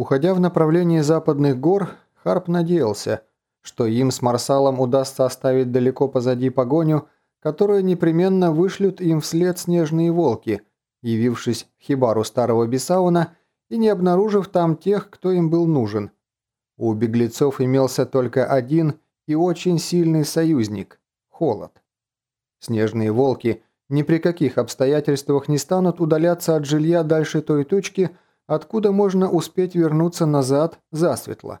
Уходя в направлении западных гор, Харп надеялся, что им с Марсалом удастся оставить далеко позади погоню, которую непременно вышлют им вслед снежные волки, явившись в хибару старого Бесауна и не обнаружив там тех, кто им был нужен. У беглецов имелся только один и очень сильный союзник – холод. Снежные волки ни при каких обстоятельствах не станут удаляться от жилья дальше той точки, откуда можно успеть вернуться назад засветло.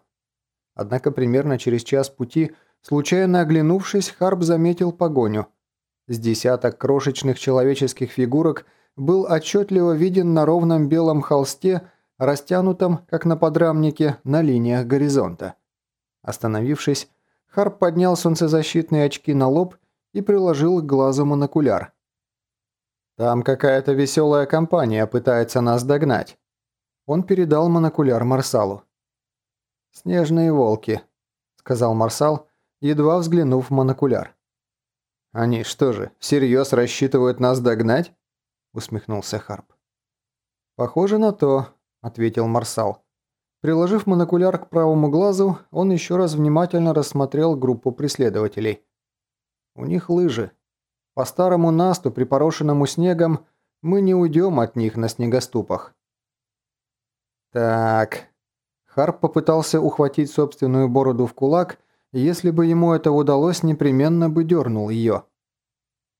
Однако примерно через час пути, случайно оглянувшись, Харп заметил погоню. С десяток крошечных человеческих фигурок был отчетливо виден на ровном белом холсте, растянутом, как на подрамнике, на линиях горизонта. Остановившись, Харп поднял солнцезащитные очки на лоб и приложил к глазу монокуляр. «Там какая-то веселая компания пытается нас догнать». Он передал монокуляр Марсалу. «Снежные волки», — сказал Марсал, едва взглянув в монокуляр. «Они что же, всерьез рассчитывают нас догнать?» — усмехнулся Харп. «Похоже на то», — ответил Марсал. Приложив монокуляр к правому глазу, он еще раз внимательно рассмотрел группу преследователей. «У них лыжи. По старому насту, припорошенному снегом, мы не уйдем от них на снегоступах». «Так...» Харп попытался ухватить собственную бороду в кулак, если бы ему это удалось, непременно бы дернул ее.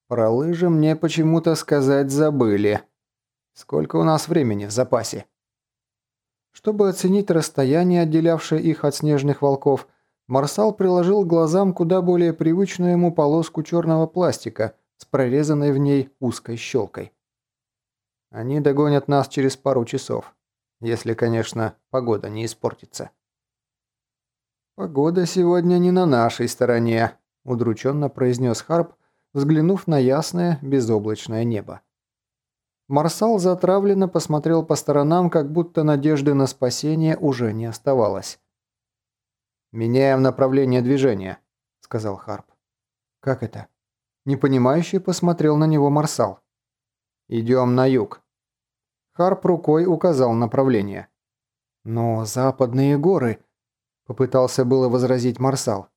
Про лыжи мне почему-то сказать забыли. Сколько у нас времени в запасе? Чтобы оценить расстояние, отделявшее их от снежных волков, Марсал приложил глазам куда более привычную ему полоску черного пластика с прорезанной в ней узкой щелкой. Они догонят нас через пару часов. Если, конечно, погода не испортится. «Погода сегодня не на нашей стороне», – удрученно произнес Харп, взглянув на ясное безоблачное небо. Марсал затравленно посмотрел по сторонам, как будто надежды на спасение уже не оставалось. «Меняем направление движения», – сказал Харп. «Как это?» Непонимающе посмотрел на него Марсал. «Идем на юг». Харп рукой указал направление. «Но западные горы...» – попытался было возразить Марсал.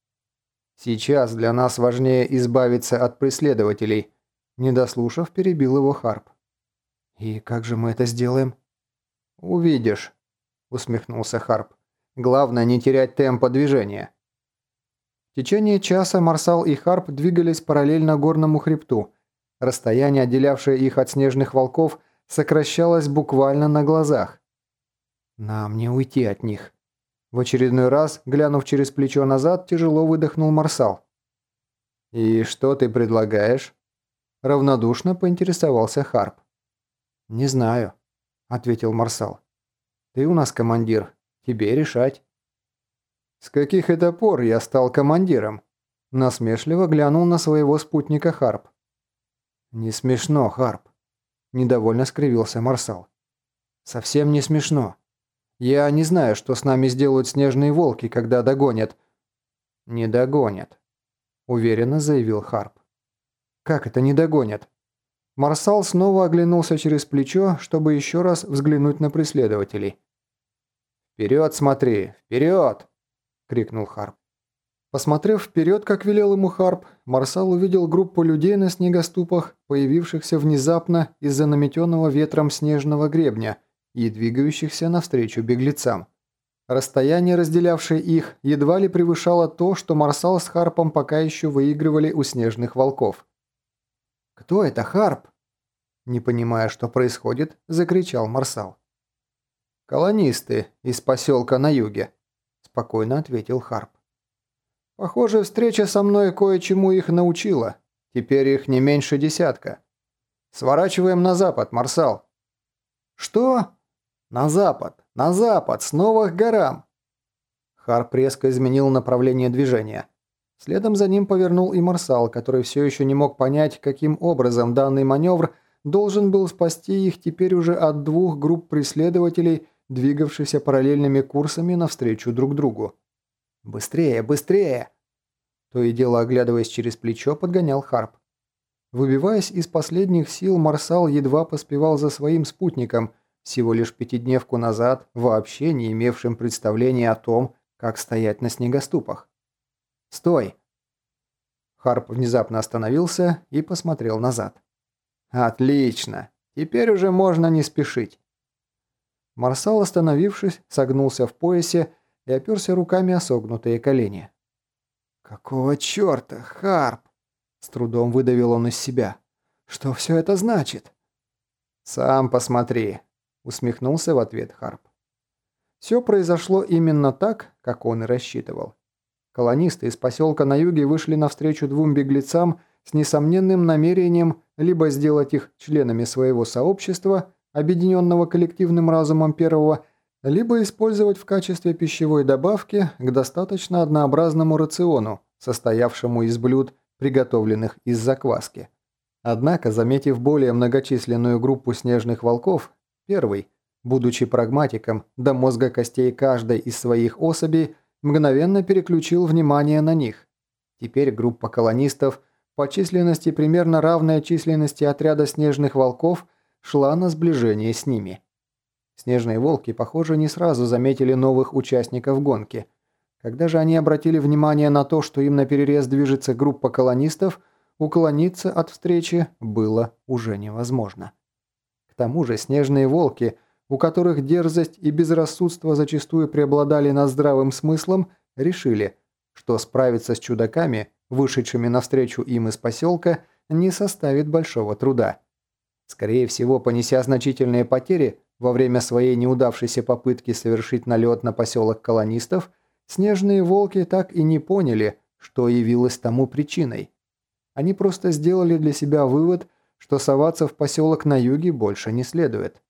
«Сейчас для нас важнее избавиться от преследователей», – не дослушав, перебил его Харп. «И как же мы это сделаем?» «Увидишь», – усмехнулся Харп. «Главное не терять темпа движения». В течение часа Марсал и Харп двигались параллельно горному хребту. Расстояние, отделявшее их от снежных волков – сокращалась буквально на глазах. «Нам не уйти от них». В очередной раз, глянув через плечо назад, тяжело выдохнул Марсал. «И что ты предлагаешь?» Равнодушно поинтересовался Харп. «Не знаю», — ответил Марсал. «Ты у нас командир. Тебе решать». «С каких это пор я стал командиром?» Насмешливо глянул на своего спутника Харп. «Не смешно, Харп. Недовольно скривился Марсал. «Совсем не смешно. Я не знаю, что с нами сделают снежные волки, когда догонят». «Не догонят», — уверенно заявил Харп. «Как это не догонят?» Марсал снова оглянулся через плечо, чтобы еще раз взглянуть на преследователей. «Вперед смотри! Вперед!» — крикнул Харп. Посмотрев вперед, как велел ему Харп, Марсал увидел группу людей на снегоступах, появившихся внезапно из-за наметенного ветром снежного гребня и двигающихся навстречу беглецам. Расстояние, разделявшее их, едва ли превышало то, что Марсал с Харпом пока еще выигрывали у снежных волков. «Кто это, Харп?» Не понимая, что происходит, закричал Марсал. «Колонисты из поселка на юге», – спокойно ответил Харп. Похоже, встреча со мной кое-чему их научила. Теперь их не меньше десятка. Сворачиваем на запад, Марсал. Что? На запад, на запад, снова к горам. Харп резко изменил направление движения. Следом за ним повернул и Марсал, который все еще не мог понять, каким образом данный маневр должен был спасти их теперь уже от двух групп преследователей, двигавшихся параллельными курсами навстречу друг другу. «Быстрее, быстрее!» То и дело, оглядываясь через плечо, подгонял Харп. Выбиваясь из последних сил, Марсал едва поспевал за своим спутником, всего лишь пятидневку назад вообще не имевшим представления о том, как стоять на снегоступах. «Стой!» Харп внезапно остановился и посмотрел назад. «Отлично! Теперь уже можно не спешить». Марсал, остановившись, согнулся в поясе и оперся руками о согнутые колени. «Какого черта, Харп?» С трудом выдавил он из себя. «Что все это значит?» «Сам посмотри», — усмехнулся в ответ Харп. Все произошло именно так, как он и рассчитывал. Колонисты из поселка на юге вышли навстречу двум беглецам с несомненным намерением либо сделать их членами своего сообщества, объединенного коллективным разумом первого, либо использовать в качестве пищевой добавки к достаточно однообразному рациону, состоявшему из блюд, приготовленных из закваски. Однако, заметив более многочисленную группу снежных волков, первый, будучи прагматиком до мозга костей каждой из своих особей, мгновенно переключил внимание на них. Теперь группа колонистов, по численности примерно равная численности отряда снежных волков, шла на сближение с ними. Снежные волки, похоже, не сразу заметили новых участников гонки. Когда же они обратили внимание на то, что им на перерез движется группа колонистов, уклониться от встречи было уже невозможно. К тому же снежные волки, у которых дерзость и безрассудство зачастую преобладали над здравым смыслом, решили, что справиться с чудаками, вышедшими навстречу им из поселка, не составит большого труда. Скорее всего, понеся значительные потери, во время своей неудавшейся попытки совершить налет на поселок колонистов, снежные волки так и не поняли, что явилось тому причиной. Они просто сделали для себя вывод, что соваться в поселок на юге больше не следует.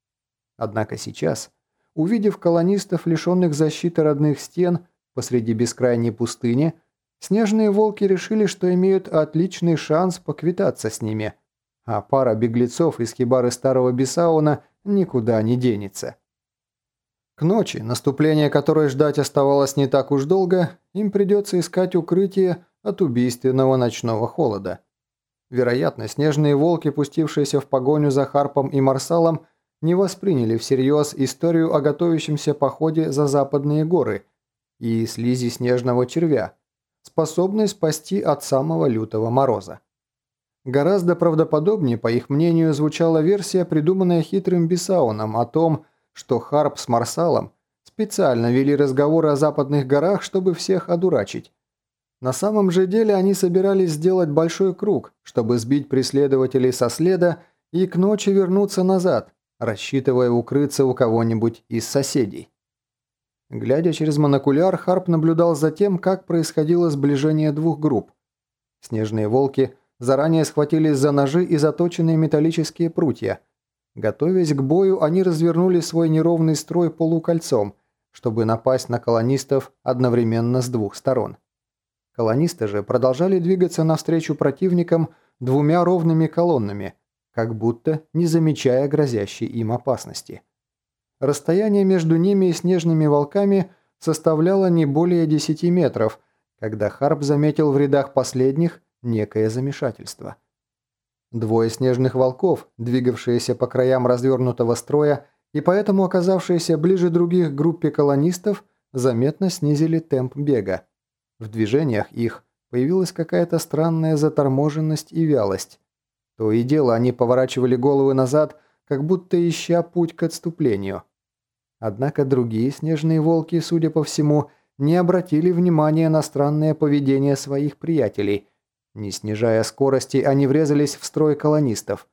Однако сейчас, увидев колонистов, лишенных защиты родных стен, посреди бескрайней пустыни, снежные волки решили, что имеют отличный шанс поквитаться с ними, а пара беглецов из хибары старого Бесауна – никуда не денется. К ночи, наступление которой ждать оставалось не так уж долго, им придется искать укрытие от убийственного ночного холода. Вероятно, снежные волки, пустившиеся в погоню за Харпом и Марсалом, не восприняли всерьез историю о готовящемся походе за западные горы и слизи снежного червя, способной спасти от самого лютого мороза. Гораздо правдоподобнее, по их мнению, звучала версия, придуманная хитрым Бесауном о том, что Харп с Марсалом специально вели разговоры о западных горах, чтобы всех одурачить. На самом же деле они собирались сделать большой круг, чтобы сбить преследователей со следа и к ночи вернуться назад, рассчитывая укрыться у кого-нибудь из соседей. Глядя через монокуляр, Харп наблюдал за тем, как происходило сближение двух групп. Снежные волки – заранее схватились за ножи и заточенные металлические прутья. Готовясь к бою, они развернули свой неровный строй полукольцом, чтобы напасть на колонистов одновременно с двух сторон. Колонисты же продолжали двигаться навстречу противникам двумя ровными колоннами, как будто не замечая грозящей им опасности. Расстояние между ними и снежными волками составляло не более 10 метров, когда Харп заметил в рядах последних некое замешательство. Двое снежных волков, двигавшиеся по краям развернутого строя и поэтому оказавшиеся ближе других группе колонистов, заметно снизили темп бега. В движениях их появилась какая-то странная заторможенность и вялость. То и дело они поворачивали головы назад, как будто ища путь к отступлению. Однако другие снежные волки, судя по всему, не обратили внимания на странное поведение своих приятелей – не снижая скорости, они врезались в строй колонистов.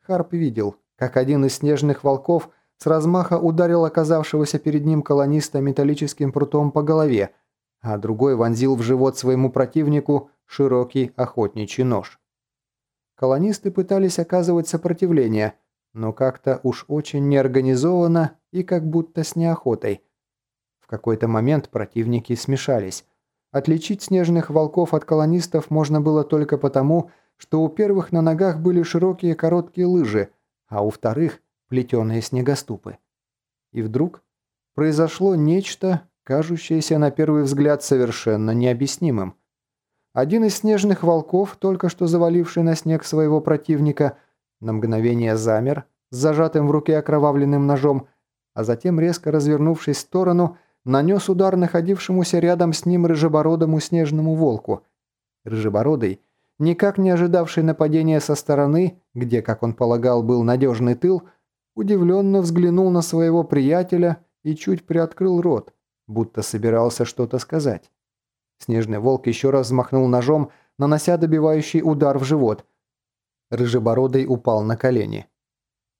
Харп видел, как один из снежных волков с размаха ударил оказавшегося перед ним колониста металлическим прутом по голове, а другой вонзил в живот своему противнику широкий охотничий нож. Колонисты пытались оказывать сопротивление, но как-то уж очень неорганизованно и как будто с неохотой. В какой-то момент противники смешались. Отличить снежных волков от колонистов можно было только потому, что у первых на ногах были широкие короткие лыжи, а у вторых – плетеные снегоступы. И вдруг произошло нечто, кажущееся на первый взгляд совершенно необъяснимым. Один из снежных волков, только что заваливший на снег своего противника, на мгновение замер, с зажатым в руке окровавленным ножом, а затем, резко развернувшись в сторону, нанес удар находившемуся рядом с ним рыжебородому снежному волку. Рыжебородый, никак не ожидавший нападения со стороны, где, как он полагал, был надежный тыл, удивленно взглянул на своего приятеля и чуть приоткрыл рот, будто собирался что-то сказать. Снежный волк еще раз взмахнул ножом, нанося добивающий удар в живот. Рыжебородый упал на колени.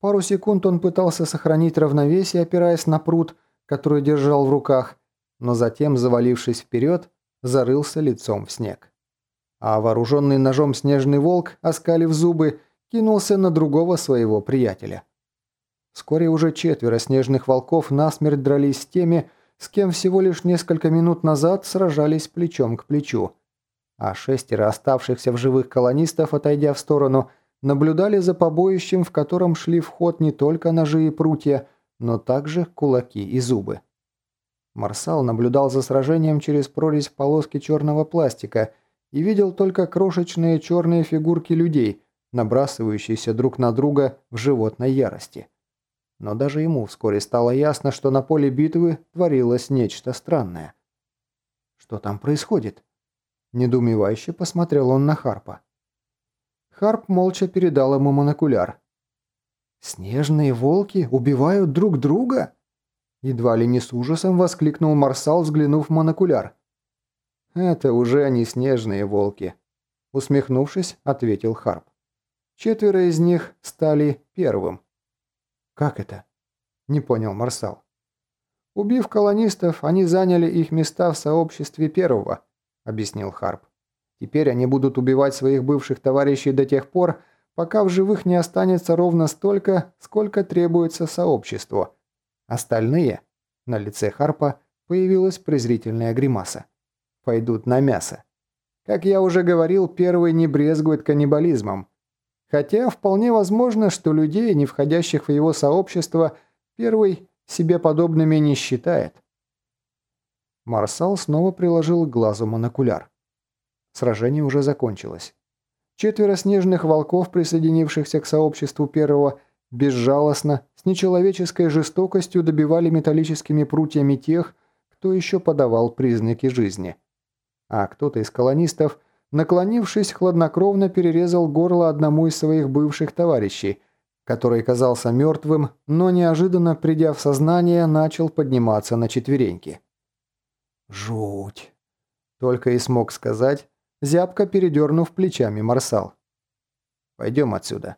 Пару секунд он пытался сохранить равновесие, опираясь на пруд, который держал в руках, но затем, завалившись вперед, зарылся лицом в снег. А вооруженный ножом снежный волк, оскалив зубы, кинулся на другого своего приятеля. Вскоре уже четверо снежных волков насмерть дрались с теми, с кем всего лишь несколько минут назад сражались плечом к плечу. А шестеро оставшихся в живых колонистов, отойдя в сторону, наблюдали за побоищем, в котором шли в ход не только ножи и прутья, но также кулаки и зубы. Марсал наблюдал за сражением через прорезь в полоске черного пластика и видел только крошечные черные фигурки людей, набрасывающиеся друг на друга в животной ярости. Но даже ему вскоре стало ясно, что на поле битвы творилось нечто странное. «Что там происходит?» Недоумевающе посмотрел он на Харпа. Харп молча передал ему монокуляр. «Снежные волки убивают друг друга?» Едва ли не с ужасом воскликнул Марсал, взглянув в монокуляр. «Это уже не снежные волки», — усмехнувшись, ответил Харп. «Четверо из них стали первым». «Как это?» – не понял Марсал. «Убив колонистов, они заняли их места в сообществе первого», – объяснил Харп. «Теперь они будут убивать своих бывших товарищей до тех пор, пока в живых не останется ровно столько, сколько требуется сообществу. Остальные...» На лице Харпа появилась презрительная гримаса. «Пойдут на мясо. Как я уже говорил, первый не брезгует каннибализмом. Хотя вполне возможно, что людей, не входящих в его сообщество, первый себе подобными не считает. Марсал снова приложил к глазу монокуляр. Сражение уже закончилось. Четверо снежных волков, присоединившихся к сообществу первого, безжалостно, с нечеловеческой жестокостью добивали металлическими прутьями тех, кто еще подавал признаки жизни. А кто-то из колонистов – наклонившись, хладнокровно перерезал горло одному из своих бывших товарищей, который казался мертвым, но неожиданно, придя в сознание, начал подниматься на четвереньки. «Жуть!» – только и смог сказать, зябко передернув плечами Марсал. «Пойдем отсюда».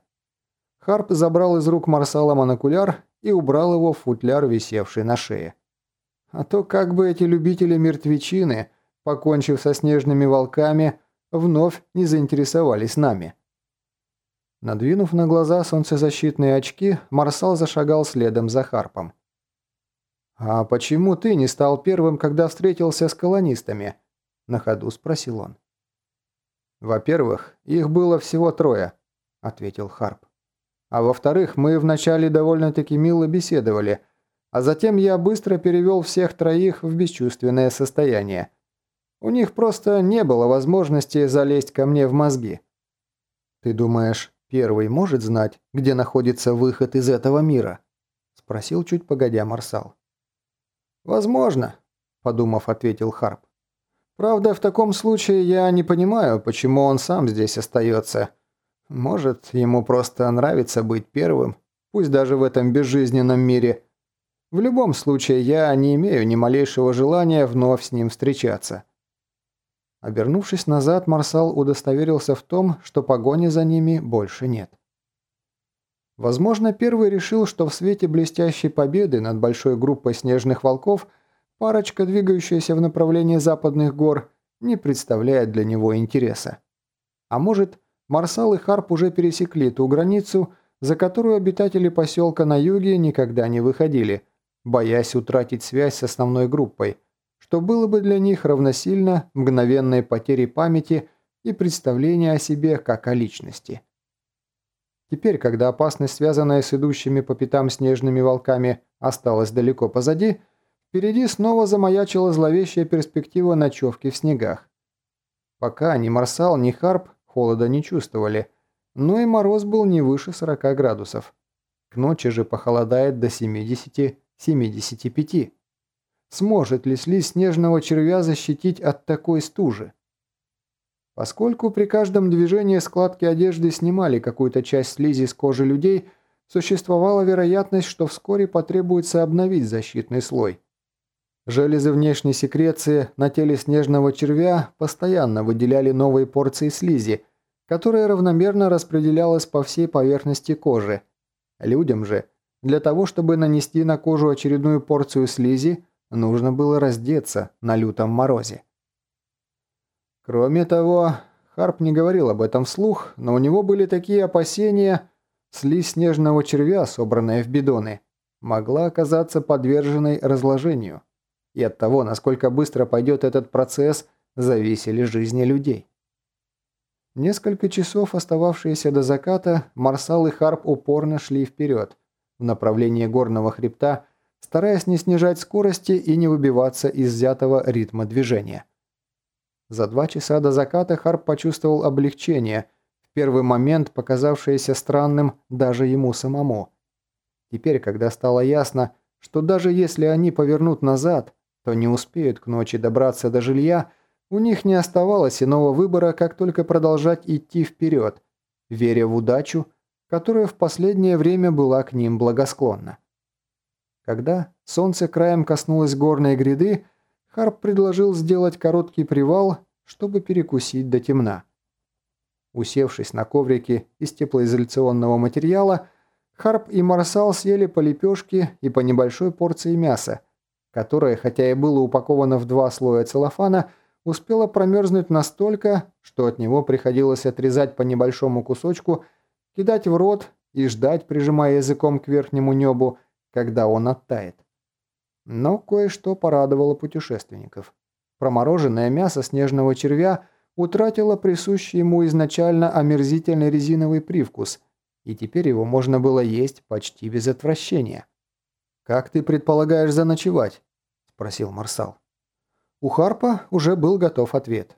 Харп забрал из рук Марсала монокуляр и убрал его в футляр, висевший на шее. А то как бы эти любители мертвечины, покончив со снежными волками, вновь не заинтересовались нами. Надвинув на глаза солнцезащитные очки, Марсал зашагал следом за Харпом. «А почему ты не стал первым, когда встретился с колонистами?» – на ходу спросил он. «Во-первых, их было всего трое», – ответил Харп. «А во-вторых, мы вначале довольно-таки мило беседовали, а затем я быстро перевел всех троих в бесчувственное состояние. У них просто не было возможности залезть ко мне в мозги. Ты думаешь, первый может знать, где находится выход из этого мира? Спросил чуть погодя Марсал. Возможно, подумав, ответил Харп. Правда, в таком случае я не понимаю, почему он сам здесь остается. Может, ему просто нравится быть первым, пусть даже в этом безжизненном мире. В любом случае, я не имею ни малейшего желания вновь с ним встречаться. Обернувшись назад, Марсал удостоверился в том, что погони за ними больше нет. Возможно, первый решил, что в свете блестящей победы над большой группой снежных волков парочка, двигающаяся в направлении западных гор, не представляет для него интереса. А может, Марсал и Харп уже пересекли ту границу, за которую обитатели поселка на юге никогда не выходили, боясь утратить связь с основной группой – что было бы для них равносильно мгновенной потере памяти и представления о себе как о личности. Теперь, когда опасность, связанная с идущими по пятам снежными волками, осталась далеко позади, впереди снова замаячила зловещая перспектива ночевки в снегах. Пока ни Марсал, ни Харп холода не чувствовали, но и мороз был не выше 40 градусов. К ночи же похолодает до 70-75. Сможет ли слизь снежного червя защитить от такой стужи? Поскольку при каждом движении складки одежды снимали какую-то часть слизи с кожи людей, существовала вероятность, что вскоре потребуется обновить защитный слой. Железы внешней секреции на теле снежного червя постоянно выделяли новые порции слизи, которая равномерно распределялась по всей поверхности кожи. Людям же, для того чтобы нанести на кожу очередную порцию слизи, нужно было раздеться на лютом морозе. Кроме того, Харп не говорил об этом вслух, но у него были такие опасения, слизь снежного червя, собранная в бидоны, могла оказаться подверженной разложению и от того, насколько быстро пойдет этот процесс, зависели жизни людей. Несколько часов, остававшиеся до заката, Марсал и Харп упорно шли вперед, в направлении горного хребта, стараясь не снижать скорости и не выбиваться из взятого ритма движения. За два часа до заката Харп почувствовал облегчение, в первый момент показавшееся странным даже ему самому. Теперь, когда стало ясно, что даже если они повернут назад, то не успеют к ночи добраться до жилья, у них не оставалось иного выбора, как только продолжать идти вперед, веря в удачу, которая в последнее время была к ним благосклонна. Когда солнце краем коснулось горной гряды, Харп предложил сделать короткий привал, чтобы перекусить до темна. Усевшись на коврике из теплоизоляционного материала, Харп и Марсал съели по лепешке и по небольшой порции мяса, которое, хотя и было упаковано в два слоя целлофана, успело промерзнуть настолько, что от него приходилось отрезать по небольшому кусочку, кидать в рот и ждать, прижимая языком к верхнему небу, когда он оттает. Но кое-что порадовало путешественников. Промороженное мясо снежного червя утратило присущий ему изначально омерзительный резиновый привкус, и теперь его можно было есть почти без отвращения. «Как ты предполагаешь заночевать?» – спросил Марсал. У Харпа уже был готов ответ.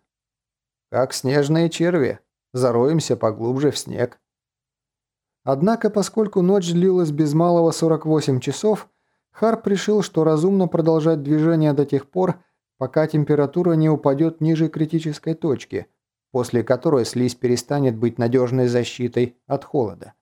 «Как снежные черви. Зароемся поглубже в снег». Однако, поскольку ночь длилась без малого 48 часов, Харп решил, что разумно продолжать движение до тех пор, пока температура не упадет ниже критической точки, после которой слизь перестанет быть надежной защитой от холода.